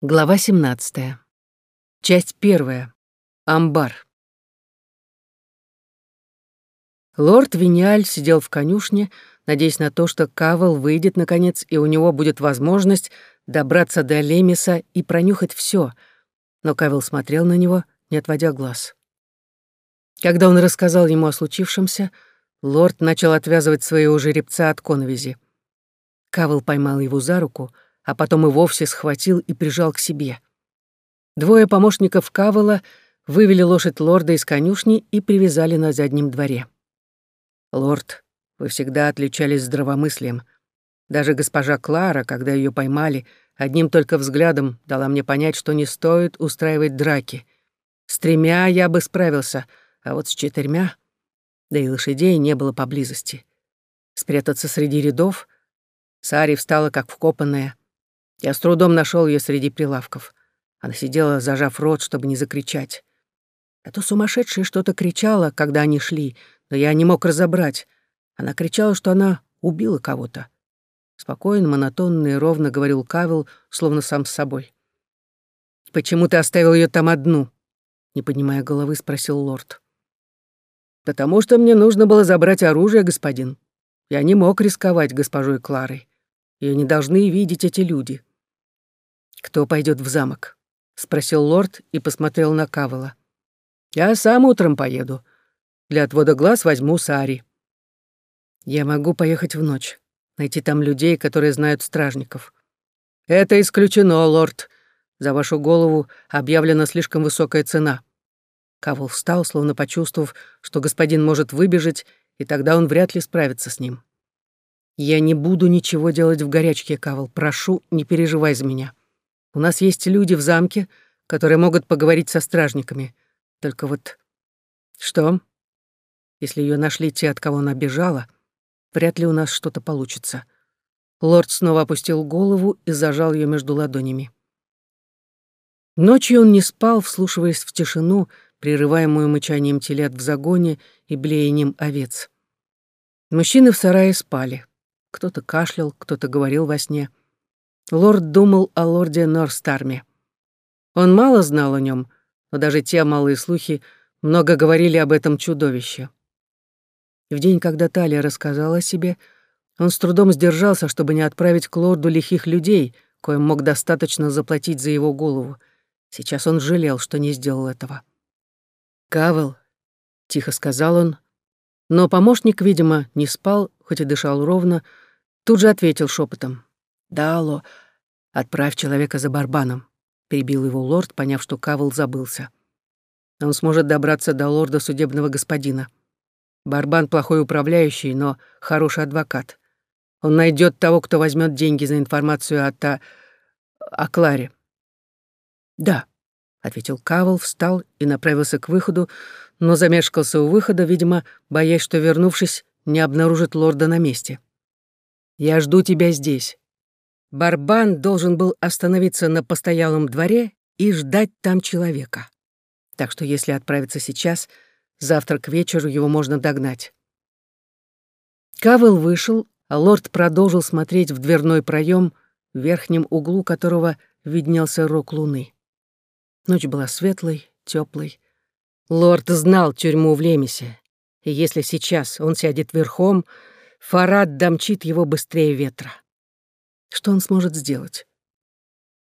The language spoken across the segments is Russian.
Глава 17. Часть первая. Амбар. Лорд Виниаль сидел в конюшне, надеясь на то, что Кавел выйдет наконец, и у него будет возможность добраться до Лемиса и пронюхать все. Но Кавел смотрел на него, не отводя глаз. Когда он рассказал ему о случившемся, лорд начал отвязывать своего жеребца от коновизи. Кавел поймал его за руку — а потом и вовсе схватил и прижал к себе. Двое помощников Кавала вывели лошадь лорда из конюшни и привязали на заднем дворе. «Лорд, вы всегда отличались здравомыслием. Даже госпожа Клара, когда ее поймали, одним только взглядом дала мне понять, что не стоит устраивать драки. С тремя я бы справился, а вот с четырьмя... Да и лошадей не было поблизости. Спрятаться среди рядов... Сари встала как вкопанная. Я с трудом нашел ее среди прилавков. Она сидела, зажав рот, чтобы не закричать. Это сумасшедшая что-то кричала, когда они шли, но я не мог разобрать. Она кричала, что она убила кого-то. Спокойно, монотонно и ровно говорил Кавил, словно сам с собой. «Почему ты оставил ее там одну?» Не поднимая головы, спросил лорд. «Потому что мне нужно было забрать оружие, господин. Я не мог рисковать госпожой Кларой. Ее не должны видеть эти люди. «Кто пойдет в замок?» — спросил лорд и посмотрел на Кавела. «Я сам утром поеду. Для отвода глаз возьму Сари». «Я могу поехать в ночь, найти там людей, которые знают стражников». «Это исключено, лорд. За вашу голову объявлена слишком высокая цена». Кавел встал, словно почувствовав, что господин может выбежать, и тогда он вряд ли справится с ним. «Я не буду ничего делать в горячке, Кавел. Прошу, не переживай за меня». У нас есть люди в замке, которые могут поговорить со стражниками. Только вот... Что? Если ее нашли те, от кого она бежала, вряд ли у нас что-то получится. Лорд снова опустил голову и зажал ее между ладонями. Ночью он не спал, вслушиваясь в тишину, прерываемую мычанием телят в загоне и блеянием овец. Мужчины в сарае спали. Кто-то кашлял, кто-то говорил во сне — Лорд думал о лорде Норстарме. Он мало знал о нем, но даже те малые слухи много говорили об этом чудовище. В день, когда Талия рассказала о себе, он с трудом сдержался, чтобы не отправить к лорду лихих людей, коим мог достаточно заплатить за его голову. Сейчас он жалел, что не сделал этого. «Кавел», — тихо сказал он, но помощник, видимо, не спал, хоть и дышал ровно, тут же ответил шепотом. «Да, Алло, отправь человека за Барбаном», — перебил его лорд, поняв, что Кавл забылся. «Он сможет добраться до лорда судебного господина. Барбан плохой управляющий, но хороший адвокат. Он найдет того, кто возьмет деньги за информацию о, та... о Кларе». «Да», — ответил Кавл, встал и направился к выходу, но замешкался у выхода, видимо, боясь, что, вернувшись, не обнаружит лорда на месте. «Я жду тебя здесь. Барбан должен был остановиться на постоялом дворе и ждать там человека. Так что если отправиться сейчас, завтра к вечеру его можно догнать. Кавел вышел, а лорд продолжил смотреть в дверной проем, в верхнем углу которого виднелся рог луны. Ночь была светлой, теплой. Лорд знал тюрьму в Лемесе, и если сейчас он сядет верхом, Фарад домчит его быстрее ветра. Что он сможет сделать?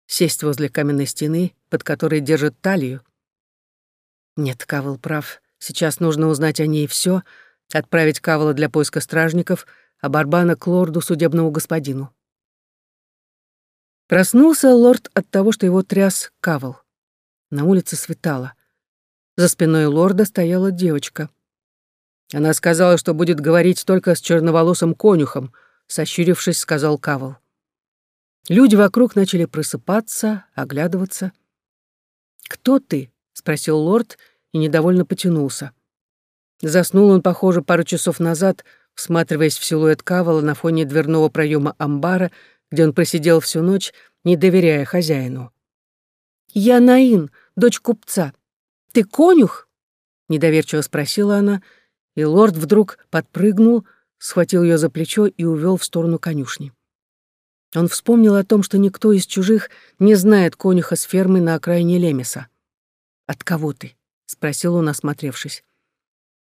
Сесть возле каменной стены, под которой держит талию? Нет, Кавел прав. Сейчас нужно узнать о ней все, отправить Кавела для поиска стражников, а Барбана к лорду судебному господину. Проснулся лорд от того, что его тряс Кавел. На улице светало. За спиной лорда стояла девочка. Она сказала, что будет говорить только с черноволосым конюхом, сощурившись, сказал Кавел. Люди вокруг начали просыпаться, оглядываться. «Кто ты?» — спросил лорд и недовольно потянулся. Заснул он, похоже, пару часов назад, всматриваясь в силуэт Кавала на фоне дверного проема амбара, где он просидел всю ночь, не доверяя хозяину. «Я Наин, дочь купца. Ты конюх?» — недоверчиво спросила она, и лорд вдруг подпрыгнул, схватил ее за плечо и увел в сторону конюшни. Он вспомнил о том, что никто из чужих не знает конюха с фермы на окраине Лемеса. «От кого ты?» — спросил он, осмотревшись.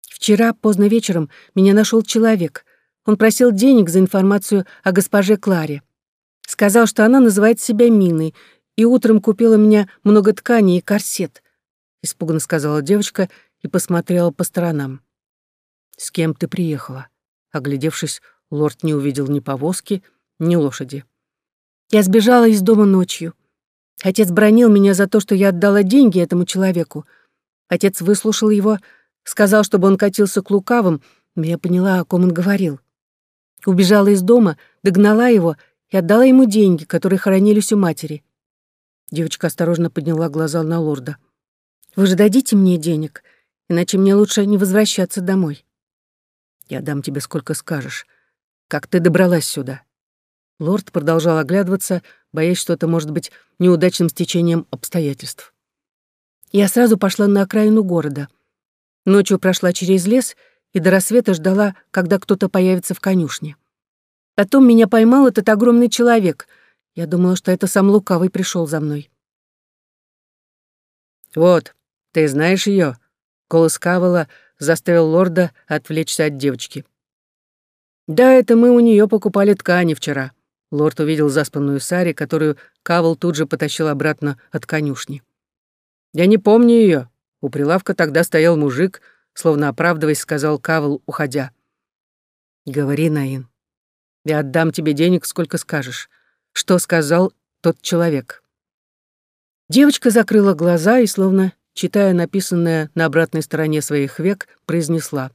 «Вчера поздно вечером меня нашел человек. Он просил денег за информацию о госпоже Кларе. Сказал, что она называет себя Миной, и утром купила меня много тканей и корсет», — испуганно сказала девочка и посмотрела по сторонам. «С кем ты приехала?» Оглядевшись, лорд не увидел ни повозки, ни лошади. Я сбежала из дома ночью. Отец бронил меня за то, что я отдала деньги этому человеку. Отец выслушал его, сказал, чтобы он катился к лукавым, но я поняла, о ком он говорил. Убежала из дома, догнала его и отдала ему деньги, которые хранились у матери. Девочка осторожно подняла глаза на лорда. «Вы же дадите мне денег, иначе мне лучше не возвращаться домой». «Я дам тебе сколько скажешь. Как ты добралась сюда?» Лорд продолжал оглядываться, боясь, что это может быть неудачным стечением обстоятельств. Я сразу пошла на окраину города. Ночью прошла через лес и до рассвета ждала, когда кто-то появится в конюшне. Потом меня поймал этот огромный человек. Я думала, что это сам Лукавый пришел за мной. «Вот, ты знаешь ее? Голос Кавала заставил лорда отвлечься от девочки. «Да, это мы у нее покупали ткани вчера», Лорд увидел заспанную Сари, которую Кавл тут же потащил обратно от конюшни. «Я не помню ее. У прилавка тогда стоял мужик, словно оправдываясь, сказал Кавл, уходя. «Говори, Наин. Я отдам тебе денег, сколько скажешь. Что сказал тот человек?» Девочка закрыла глаза и, словно читая написанное на обратной стороне своих век, произнесла.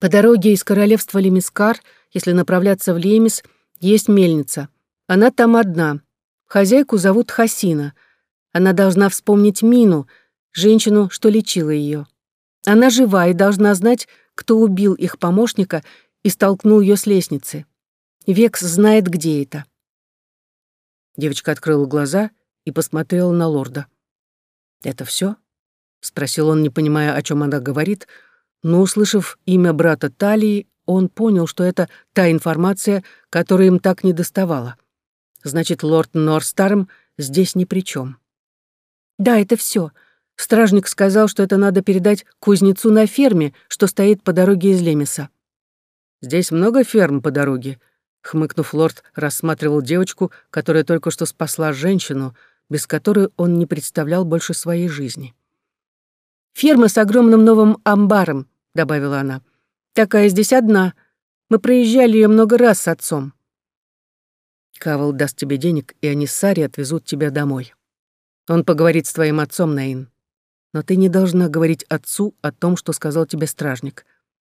«По дороге из королевства Лемискар, если направляться в Лемис, — есть мельница. Она там одна. Хозяйку зовут Хасина. Она должна вспомнить Мину, женщину, что лечила ее. Она жива и должна знать, кто убил их помощника и столкнул ее с лестницы. Векс знает, где это. Девочка открыла глаза и посмотрела на лорда. «Это все? спросил он, не понимая, о чем она говорит, но, услышав имя брата Талии, он понял, что это та информация, которая им так не доставала. Значит, лорд Норстарм здесь ни при чем. Да, это все. Стражник сказал, что это надо передать кузнецу на ферме, что стоит по дороге из Лемеса. Здесь много ферм по дороге. Хмыкнув, лорд рассматривал девочку, которая только что спасла женщину, без которой он не представлял больше своей жизни. «Ферма с огромным новым амбаром», — добавила она. Такая здесь одна. Мы проезжали ее много раз с отцом. Кавал даст тебе денег, и они с Сари отвезут тебя домой. Он поговорит с твоим отцом, Наин. Но ты не должна говорить отцу о том, что сказал тебе стражник.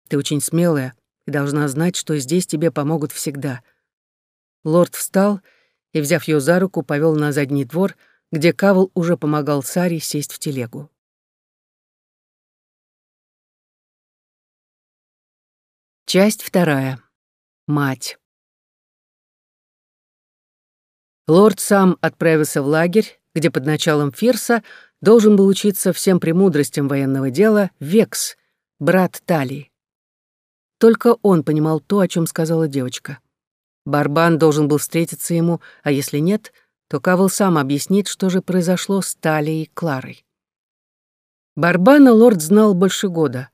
Ты очень смелая и должна знать, что здесь тебе помогут всегда. Лорд встал и, взяв ее за руку, повел на задний двор, где Кавал уже помогал Саре сесть в телегу. Часть вторая. Мать. Лорд сам отправился в лагерь, где под началом Фирса должен был учиться всем премудростям военного дела Векс, брат Талии. Только он понимал то, о чем сказала девочка. Барбан должен был встретиться ему, а если нет, то Кавл сам объяснит, что же произошло с Талией Кларой. Барбана лорд знал больше года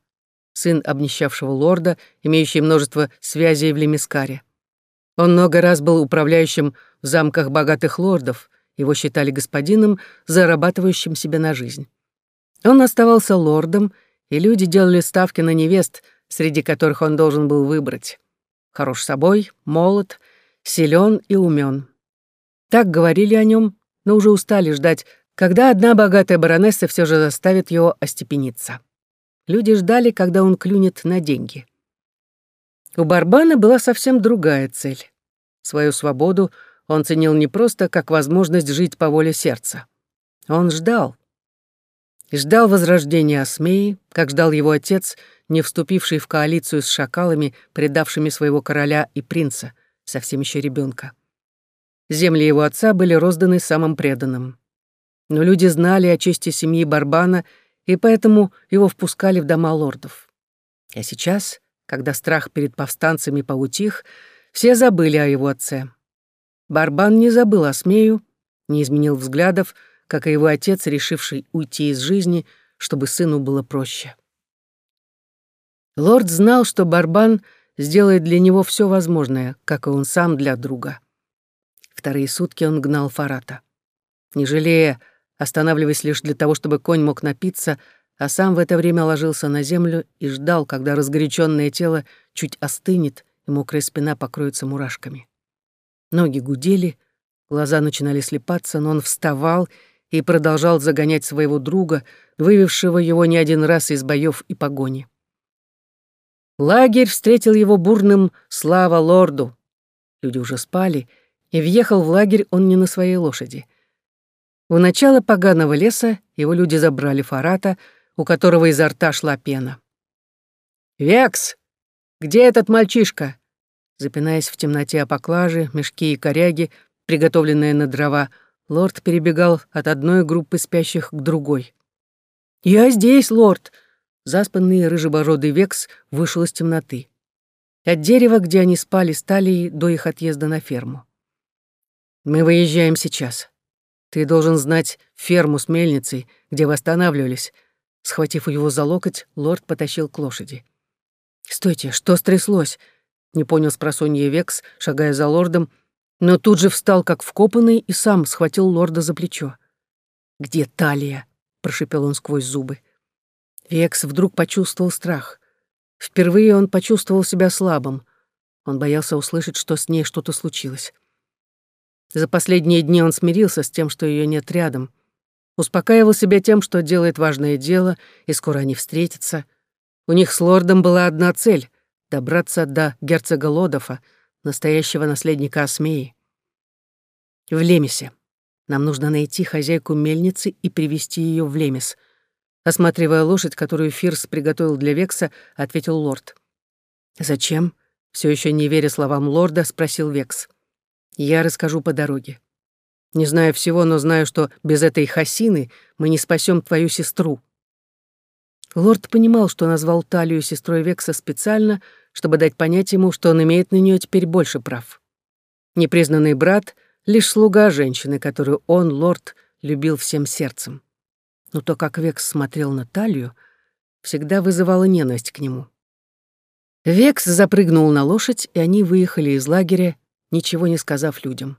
сын обнищавшего лорда, имеющий множество связей в Лемискаре. Он много раз был управляющим в замках богатых лордов, его считали господином, зарабатывающим себе на жизнь. Он оставался лордом, и люди делали ставки на невест, среди которых он должен был выбрать. Хорош собой, молод, силен и умен. Так говорили о нем, но уже устали ждать, когда одна богатая баронесса все же заставит его остепениться. Люди ждали, когда он клюнет на деньги. У Барбана была совсем другая цель. Свою свободу он ценил не просто как возможность жить по воле сердца. Он ждал. Ждал возрождения Осмеи, как ждал его отец, не вступивший в коалицию с шакалами, предавшими своего короля и принца, совсем еще ребенка. Земли его отца были розданы самым преданным. Но люди знали о чести семьи Барбана и поэтому его впускали в дома лордов. А сейчас, когда страх перед повстанцами поутих, все забыли о его отце. Барбан не забыл о смею, не изменил взглядов, как и его отец, решивший уйти из жизни, чтобы сыну было проще. Лорд знал, что Барбан сделает для него все возможное, как и он сам для друга. Вторые сутки он гнал Фарата. Не жалея, останавливаясь лишь для того, чтобы конь мог напиться, а сам в это время ложился на землю и ждал, когда разгоряченное тело чуть остынет и мокрая спина покроется мурашками. Ноги гудели, глаза начинали слепаться, но он вставал и продолжал загонять своего друга, вывевшего его не один раз из боев и погони. Лагерь встретил его бурным «Слава лорду!». Люди уже спали, и въехал в лагерь он не на своей лошади. У начала поганого леса его люди забрали Фарата, у которого изо рта шла пена. «Векс! Где этот мальчишка?» Запинаясь в темноте о поклаже, мешки и коряги, приготовленные на дрова, лорд перебегал от одной группы спящих к другой. «Я здесь, лорд!» Заспанный рыжебородый Векс вышел из темноты. От дерева, где они спали, стали до их отъезда на ферму. «Мы выезжаем сейчас. Ты должен знать ферму с мельницей, где вы останавливались». Схватив его за локоть, лорд потащил к лошади. «Стойте, что стряслось?» — не понял спросонья Векс, шагая за лордом, но тут же встал как вкопанный и сам схватил лорда за плечо. «Где талия?» — прошипел он сквозь зубы. Векс вдруг почувствовал страх. Впервые он почувствовал себя слабым. Он боялся услышать, что с ней что-то случилось. За последние дни он смирился с тем, что ее нет рядом. Успокаивал себя тем, что делает важное дело, и скоро они встретятся. У них с лордом была одна цель — добраться до герцога Лодофа, настоящего наследника Осмеи. В Лемесе. Нам нужно найти хозяйку мельницы и привести ее в Лемес — Осматривая лошадь, которую Фирс приготовил для Векса, ответил лорд. «Зачем?» — все еще не веря словам лорда, спросил Векс. «Я расскажу по дороге. Не знаю всего, но знаю, что без этой хасины мы не спасем твою сестру». Лорд понимал, что назвал талию сестрой Векса специально, чтобы дать понять ему, что он имеет на нее теперь больше прав. Непризнанный брат — лишь слуга женщины, которую он, лорд, любил всем сердцем но то, как Векс смотрел на талию, всегда вызывало ненависть к нему. Векс запрыгнул на лошадь, и они выехали из лагеря, ничего не сказав людям.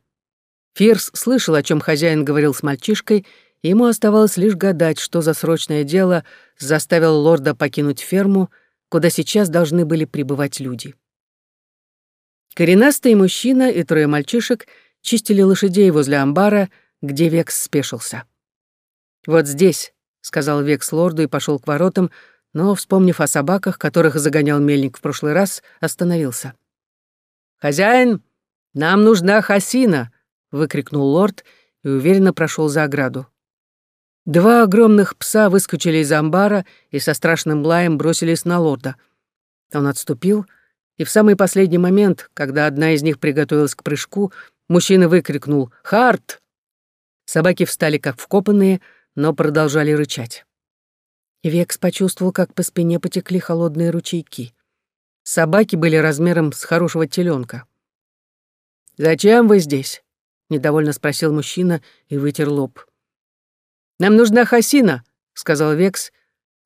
Фирс слышал, о чем хозяин говорил с мальчишкой, и ему оставалось лишь гадать, что за срочное дело заставило лорда покинуть ферму, куда сейчас должны были прибывать люди. Коренастый мужчина и трое мальчишек чистили лошадей возле амбара, где Векс спешился. «Вот здесь», — сказал Векс лорду и пошел к воротам, но, вспомнив о собаках, которых загонял мельник в прошлый раз, остановился. «Хозяин, нам нужна хасина!» — выкрикнул лорд и уверенно прошел за ограду. Два огромных пса выскочили из амбара и со страшным лаем бросились на лорда. Он отступил, и в самый последний момент, когда одна из них приготовилась к прыжку, мужчина выкрикнул «Харт!». Собаки встали как вкопанные — но продолжали рычать. Векс почувствовал, как по спине потекли холодные ручейки. Собаки были размером с хорошего теленка. «Зачем вы здесь?» — недовольно спросил мужчина и вытер лоб. «Нам нужна Хасина», — сказал Векс,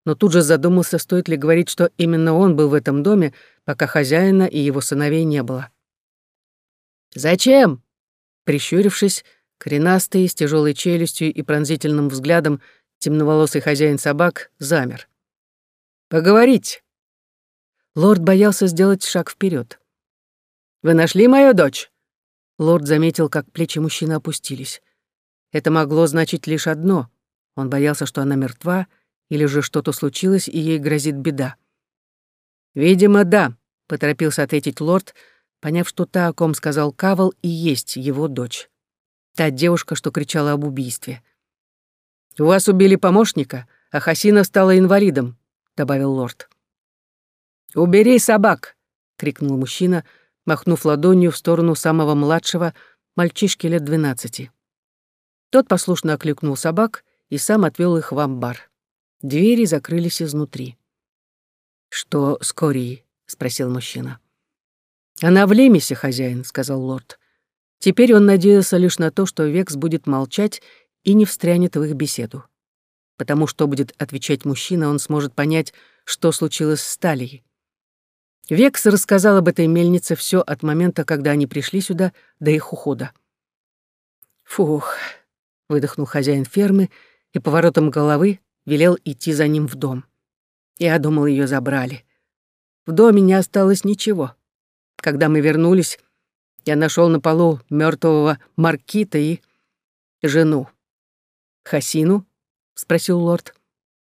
но тут же задумался, стоит ли говорить, что именно он был в этом доме, пока хозяина и его сыновей не было. «Зачем?» Прищурившись, Коренастый, с тяжелой челюстью и пронзительным взглядом, темноволосый хозяин собак замер. «Поговорить!» Лорд боялся сделать шаг вперед. «Вы нашли мою дочь?» Лорд заметил, как плечи мужчины опустились. Это могло значить лишь одно. Он боялся, что она мертва, или же что-то случилось, и ей грозит беда. «Видимо, да», — поторопился ответить лорд, поняв, что та, о ком сказал Кавал, и есть его дочь. Та девушка, что кричала об убийстве. «У вас убили помощника, а Хасина стала инвалидом», — добавил лорд. «Убери собак!» — крикнул мужчина, махнув ладонью в сторону самого младшего, мальчишки лет двенадцати. Тот послушно окликнул собак и сам отвел их в амбар. Двери закрылись изнутри. «Что с Корией?» — спросил мужчина. «Она в Лемесе, хозяин», — сказал лорд. Теперь он надеялся лишь на то, что Векс будет молчать и не встрянет в их беседу. Потому что будет отвечать мужчина, он сможет понять, что случилось с Талией. Векс рассказал об этой мельнице все от момента, когда они пришли сюда, до их ухода. «Фух», — выдохнул хозяин фермы и поворотом головы велел идти за ним в дом. Я думал, ее забрали. В доме не осталось ничего. Когда мы вернулись, я нашел на полу мертвого Маркита и жену. «Хасину?» — спросил лорд.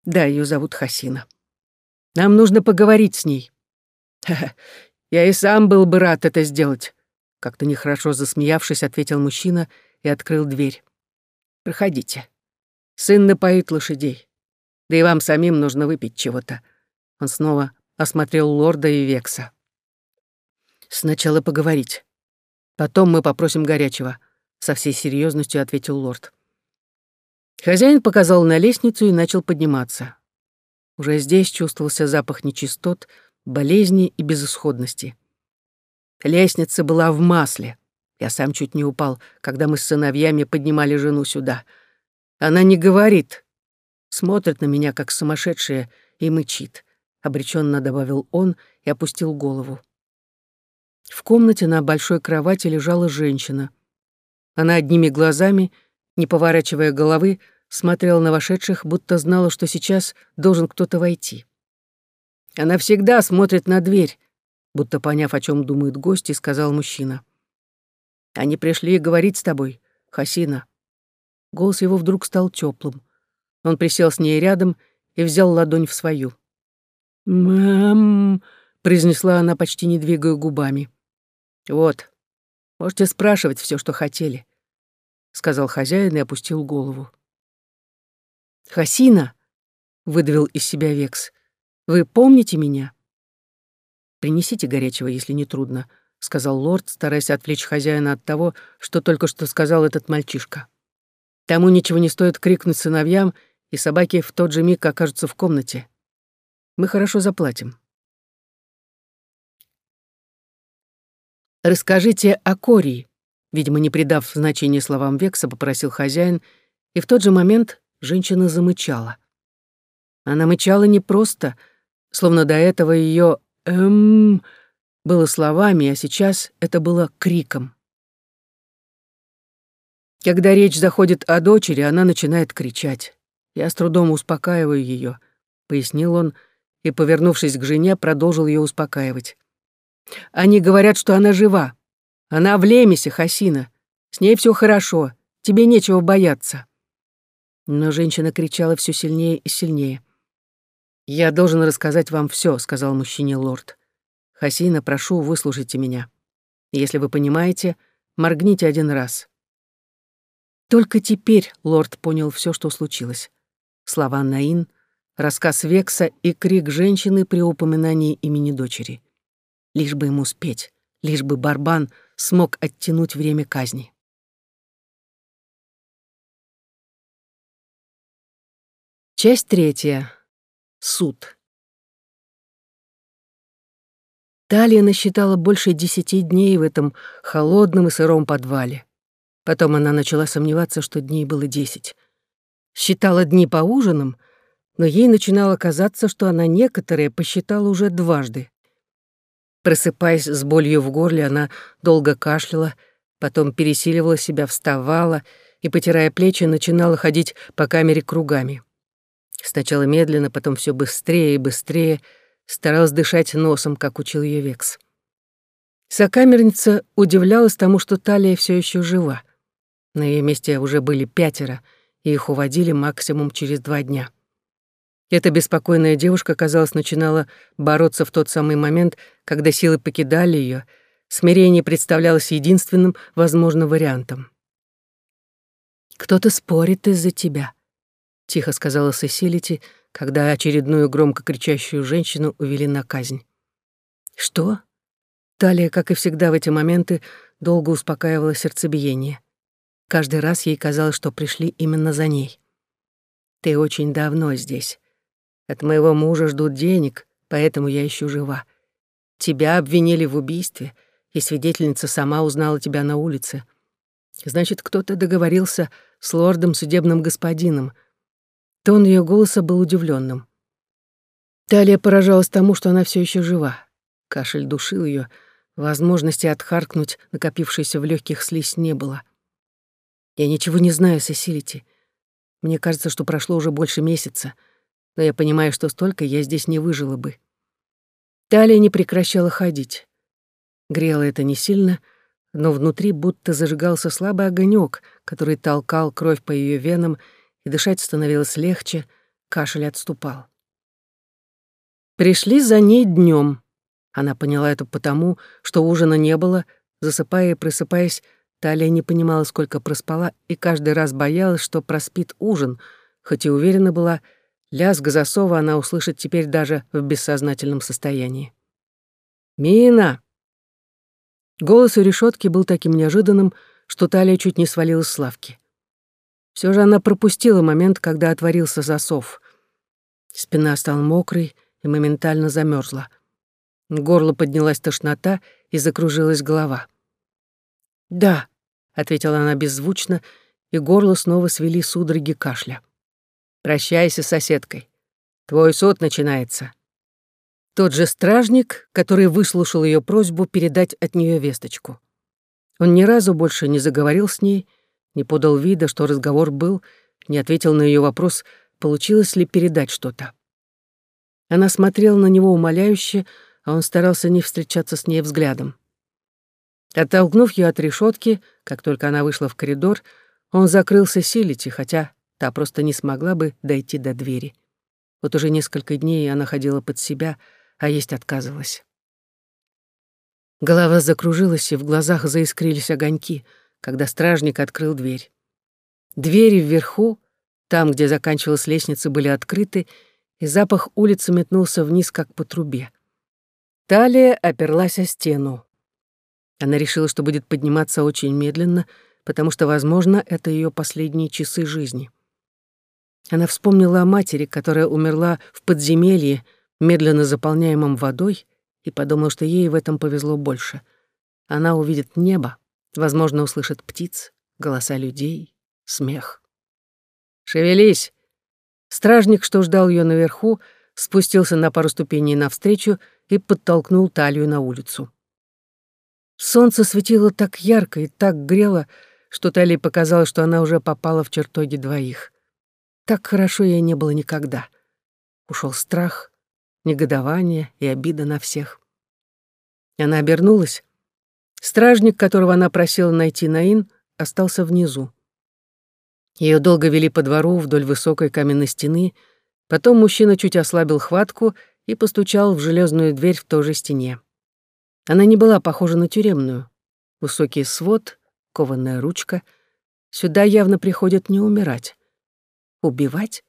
«Да, ее зовут Хасина. Нам нужно поговорить с ней». «Я и сам был бы рад это сделать», — как-то нехорошо засмеявшись, ответил мужчина и открыл дверь. «Проходите. Сын напоит лошадей. Да и вам самим нужно выпить чего-то». Он снова осмотрел лорда и Векса. «Сначала поговорить. Потом мы попросим горячего», — со всей серьезностью ответил лорд. Хозяин показал на лестницу и начал подниматься. Уже здесь чувствовался запах нечистот, болезни и безысходности. Лестница была в масле. Я сам чуть не упал, когда мы с сыновьями поднимали жену сюда. Она не говорит. Смотрит на меня, как сумасшедшая, и мычит. Обреченно добавил он и опустил голову. В комнате на большой кровати лежала женщина. Она одними глазами, не поворачивая головы, смотрела на вошедших, будто знала, что сейчас должен кто-то войти. Она всегда смотрит на дверь, будто поняв, о чем думают гости, сказал мужчина. Они пришли говорить с тобой, Хасина. Голос его вдруг стал теплым. Он присел с ней рядом и взял ладонь в свою. «Мам», — произнесла она, почти не двигая губами. «Вот, можете спрашивать все, что хотели», — сказал хозяин и опустил голову. «Хасина», — выдавил из себя Векс, — «вы помните меня?» «Принесите горячего, если не трудно», — сказал лорд, стараясь отвлечь хозяина от того, что только что сказал этот мальчишка. «Тому ничего не стоит крикнуть сыновьям, и собаки в тот же миг окажутся в комнате. Мы хорошо заплатим». «Расскажите о Кории», — видимо, не придав значения словам Векса, попросил хозяин, и в тот же момент женщина замычала. Она мычала не просто, словно до этого ее «эм» было словами, а сейчас это было криком. Когда речь заходит о дочери, она начинает кричать. Я с трудом успокаиваю ее, пояснил он и, повернувшись к жене, продолжил ее успокаивать. Они говорят, что она жива. Она в Лемесе, Хасина. С ней все хорошо. Тебе нечего бояться. Но женщина кричала все сильнее и сильнее. «Я должен рассказать вам все, сказал мужчине лорд. «Хасина, прошу, выслушайте меня. Если вы понимаете, моргните один раз». Только теперь лорд понял все, что случилось. Слова Наин, рассказ Векса и крик женщины при упоминании имени дочери лишь бы ему спеть, лишь бы Барбан смог оттянуть время казни. Часть третья. Суд. Талия насчитала больше десяти дней в этом холодном и сыром подвале. Потом она начала сомневаться, что дней было десять. Считала дни по ужинам, но ей начинало казаться, что она некоторые посчитала уже дважды. Просыпаясь с болью в горле, она долго кашляла, потом пересиливала себя, вставала и, потирая плечи, начинала ходить по камере кругами. Сначала медленно, потом все быстрее и быстрее, старалась дышать носом, как учил ее Векс. Сокамерница удивлялась тому, что Талия все еще жива. На ее месте уже были пятеро, и их уводили максимум через два дня. Эта беспокойная девушка, казалось, начинала бороться в тот самый момент, когда силы покидали ее. Смирение представлялось единственным возможным вариантом. «Кто-то спорит из-за тебя», — тихо сказала Сесилити, когда очередную громко кричащую женщину увели на казнь. «Что?» Талия, как и всегда в эти моменты, долго успокаивала сердцебиение. Каждый раз ей казалось, что пришли именно за ней. «Ты очень давно здесь. От моего мужа ждут денег, поэтому я еще жива. Тебя обвинили в убийстве, и свидетельница сама узнала тебя на улице. Значит, кто-то договорился с лордом судебным господином. Тон ее голоса был удивленным. Талия поражалась тому, что она все еще жива. Кашель душил ее, возможности отхаркнуть накопившуюся в легких слизь не было. Я ничего не знаю, Сесилити. Мне кажется, что прошло уже больше месяца, но я понимаю, что столько я здесь не выжила бы. Талия не прекращала ходить. Грело это не сильно, но внутри будто зажигался слабый огонек, который толкал кровь по ее венам, и дышать становилось легче, кашель отступал. Пришли за ней днем. Она поняла это потому, что ужина не было, засыпая и просыпаясь, Талия не понимала, сколько проспала, и каждый раз боялась, что проспит ужин, хоть и уверена была, лязг засова она услышит теперь даже в бессознательном состоянии. «Мина!» Голос у решетки был таким неожиданным, что Талия чуть не свалилась с лавки. Все же она пропустила момент, когда отворился засов. Спина стала мокрой и моментально замерзла. Горло поднялась тошнота и закружилась голова. «Да», — ответила она беззвучно, и горло снова свели судороги кашля. «Прощайся с соседкой. Твой суд начинается». Тот же стражник, который выслушал ее просьбу передать от нее весточку. Он ни разу больше не заговорил с ней, не подал вида, что разговор был, не ответил на ее вопрос, получилось ли передать что-то. Она смотрела на него умоляюще, а он старался не встречаться с ней взглядом. Оттолкнув ее от решетки, как только она вышла в коридор, он закрылся Силити, хотя та просто не смогла бы дойти до двери. Вот уже несколько дней она ходила под себя, а есть отказывалась. Голова закружилась, и в глазах заискрились огоньки, когда стражник открыл дверь. Двери вверху, там, где заканчивалась лестница, были открыты, и запах улицы метнулся вниз, как по трубе. Талия оперлась о стену. Она решила, что будет подниматься очень медленно, потому что, возможно, это ее последние часы жизни. Она вспомнила о матери, которая умерла в подземелье, медленно заполняемом водой, и подумала, что ей в этом повезло больше. Она увидит небо, возможно, услышит птиц, голоса людей, смех. «Шевелись!» Стражник, что ждал ее наверху, спустился на пару ступеней навстречу и подтолкнул талию на улицу. Солнце светило так ярко и так грело, что Талии показалось, что она уже попала в чертоги двоих. Так хорошо ей не было никогда. Ушел страх, негодование и обида на всех. Она обернулась. Стражник, которого она просила найти Наин, остался внизу. Ее долго вели по двору вдоль высокой каменной стены, потом мужчина чуть ослабил хватку и постучал в железную дверь в той же стене. Она не была похожа на тюремную. Высокий свод, кованая ручка. Сюда явно приходят не умирать. Убивать?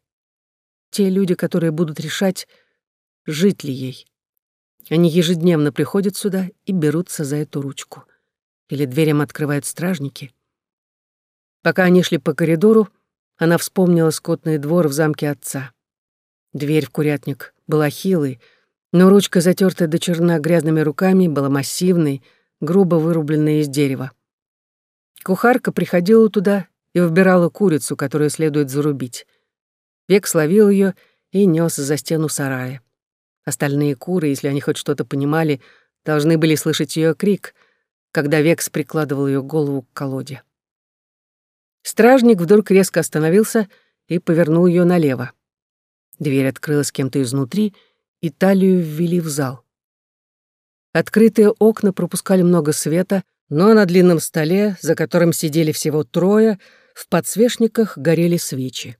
Те люди, которые будут решать, жить ли ей. Они ежедневно приходят сюда и берутся за эту ручку. Или дверям открывают стражники. Пока они шли по коридору, она вспомнила скотный двор в замке отца. Дверь в курятник была хилой, но ручка, затертая до черна грязными руками, была массивной, грубо вырубленной из дерева. Кухарка приходила туда и выбирала курицу, которую следует зарубить. Век словил ее и нес за стену сарая. Остальные куры, если они хоть что-то понимали, должны были слышать ее крик, когда Векс прикладывал ее голову к колоде. Стражник вдруг резко остановился и повернул ее налево. Дверь открылась кем-то изнутри — и талию ввели в зал. Открытые окна пропускали много света, но на длинном столе, за которым сидели всего трое, в подсвечниках горели свечи.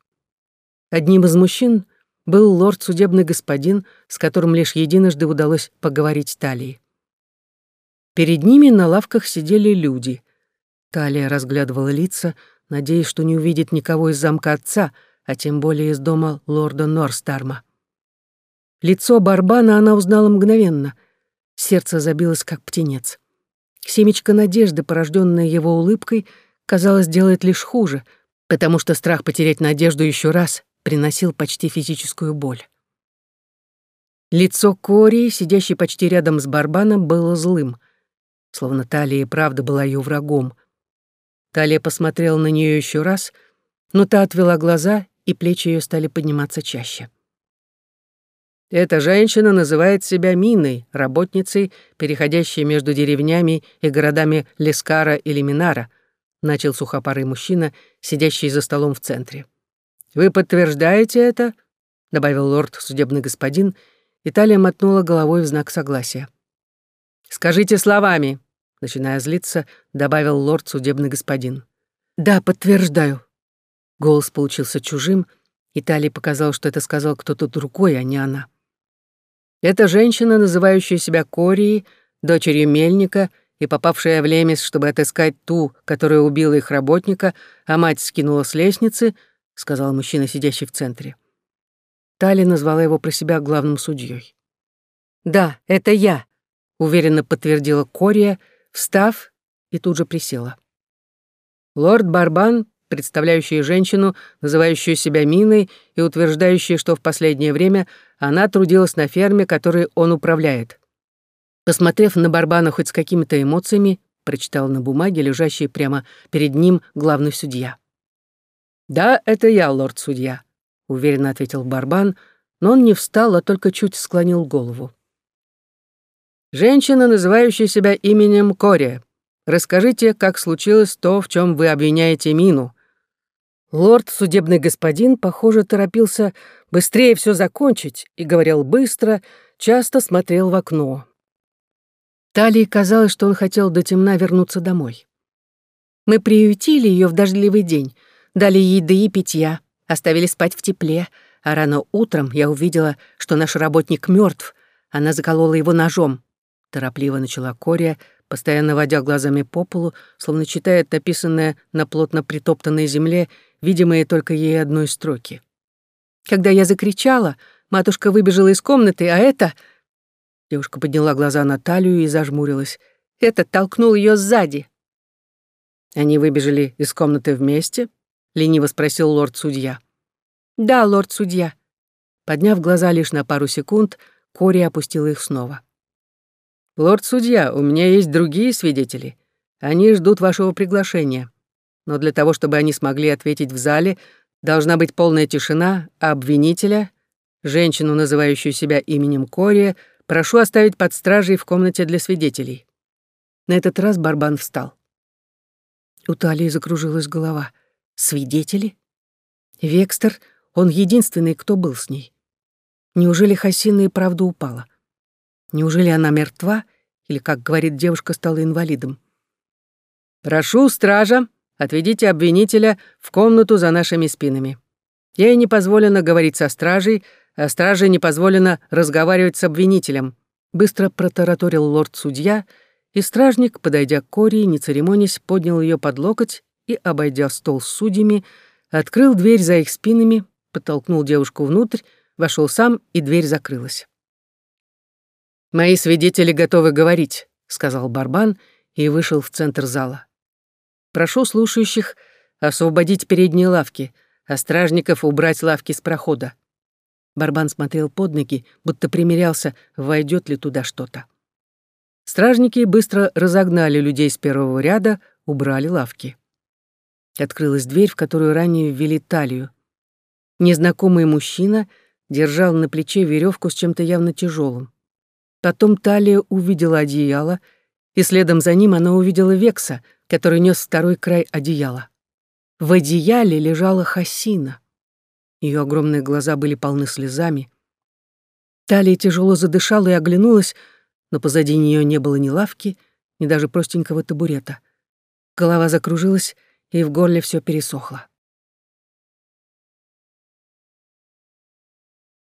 Одним из мужчин был лорд-судебный господин, с которым лишь единожды удалось поговорить Талии. Перед ними на лавках сидели люди. Талия разглядывала лица, надеясь, что не увидит никого из замка отца, а тем более из дома лорда Норстарма. Лицо Барбана она узнала мгновенно. Сердце забилось, как птенец. Семечко надежды, порожденное его улыбкой, казалось, делает лишь хуже, потому что страх потерять надежду еще раз приносил почти физическую боль. Лицо Кори, сидящей почти рядом с Барбаном, было злым, словно Талия и правда была ее врагом. Талия посмотрела на нее еще раз, но та отвела глаза, и плечи ее стали подниматься чаще. Эта женщина называет себя Миной, работницей, переходящей между деревнями и городами Лескара или Минара, начал сухопарый мужчина, сидящий за столом в центре. «Вы подтверждаете это?» — добавил лорд судебный господин, и Талия мотнула головой в знак согласия. «Скажите словами», — начиная злиться, добавил лорд судебный господин. «Да, подтверждаю». Голос получился чужим, и Талии показал, что это сказал кто-то другой, а не она. Эта женщина, называющая себя Корией, дочерью мельника и попавшая в Лемес, чтобы отыскать ту, которая убила их работника, а мать скинула с лестницы, сказал мужчина, сидящий в центре. Тали назвала его про себя главным судьей. «Да, это я», — уверенно подтвердила Кория, встав и тут же присела. Лорд Барбан представляющая женщину, называющую себя Миной и утверждающая, что в последнее время она трудилась на ферме, которой он управляет. Посмотрев на Барбана хоть с какими-то эмоциями, прочитал на бумаге, лежащей прямо перед ним главный судья. «Да, это я, лорд-судья», — уверенно ответил Барбан, но он не встал, а только чуть склонил голову. «Женщина, называющая себя именем Кори, расскажите, как случилось то, в чем вы обвиняете Мину», Лорд, судебный господин, похоже, торопился быстрее все закончить и говорил быстро, часто смотрел в окно. Талии казалось, что он хотел до темна вернуться домой. Мы приютили ее в дождливый день, дали еды и питья, оставили спать в тепле, а рано утром я увидела, что наш работник мертв. Она заколола его ножом. Торопливо начала Кория, постоянно водя глазами по полу, словно читает написанное на плотно притоптанной земле видимые только ей одной строки. Когда я закричала, матушка выбежала из комнаты, а это... Девушка подняла глаза на талию и зажмурилась. Это толкнул ее сзади. Они выбежали из комнаты вместе? Лениво спросил лорд-судья. Да, лорд-судья. Подняв глаза лишь на пару секунд, Кори опустила их снова. «Лорд-судья, у меня есть другие свидетели. Они ждут вашего приглашения но для того, чтобы они смогли ответить в зале, должна быть полная тишина, а обвинителя, женщину, называющую себя именем Кория, прошу оставить под стражей в комнате для свидетелей. На этот раз Барбан встал. У Талии закружилась голова. Свидетели? Векстер, он единственный, кто был с ней. Неужели Хасина и правда упала? Неужели она мертва или, как говорит девушка, стала инвалидом? «Прошу, стража!» Отведите обвинителя в комнату за нашими спинами. Ей не позволено говорить со стражей, а страже не позволено разговаривать с обвинителем», — быстро протараторил лорд-судья, и стражник, подойдя к Кории, не церемонясь, поднял ее под локоть и, обойдя стол с судьями, открыл дверь за их спинами, подтолкнул девушку внутрь, вошел сам, и дверь закрылась. «Мои свидетели готовы говорить», — сказал Барбан и вышел в центр зала. Прошу слушающих освободить передние лавки, а стражников убрать лавки с прохода. Барбан смотрел под ноги, будто примерялся, войдет ли туда что-то. Стражники быстро разогнали людей с первого ряда, убрали лавки. Открылась дверь, в которую ранее ввели талию. Незнакомый мужчина держал на плече веревку с чем-то явно тяжелым. Потом талия увидела одеяло, и следом за ним она увидела Векса — который нес второй край одеяла. В одеяле лежала Хасина. Ее огромные глаза были полны слезами. Талия тяжело задышала и оглянулась, но позади нее не было ни лавки, ни даже простенького табурета. Голова закружилась, и в горле все пересохло.